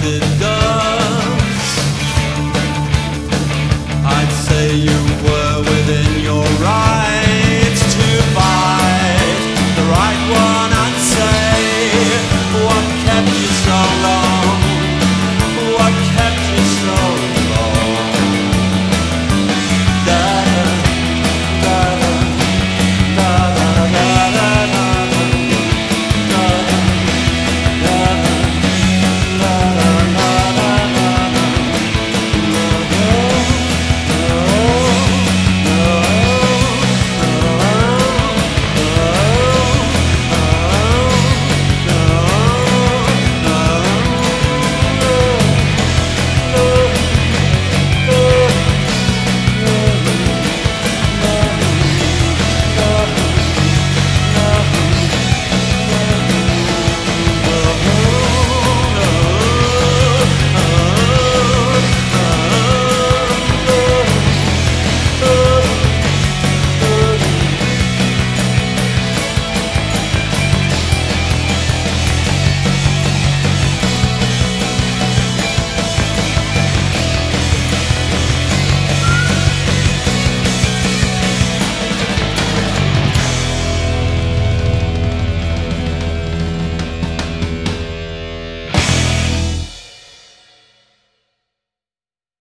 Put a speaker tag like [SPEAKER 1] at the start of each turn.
[SPEAKER 1] good